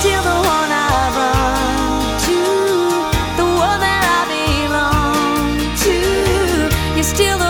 still the one I run to, the one that I belong to. You're still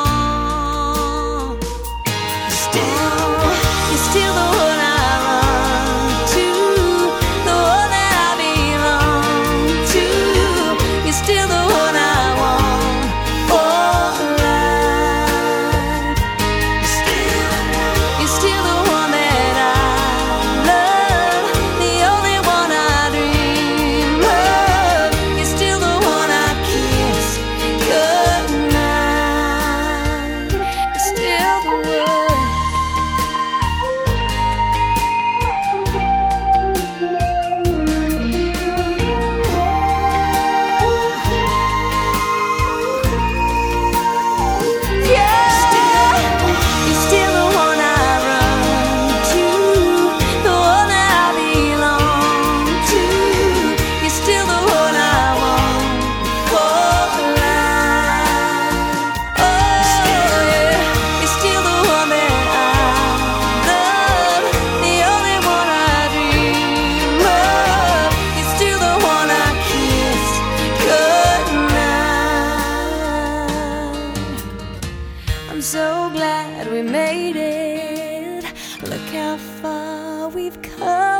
We made it. Look how far we've come.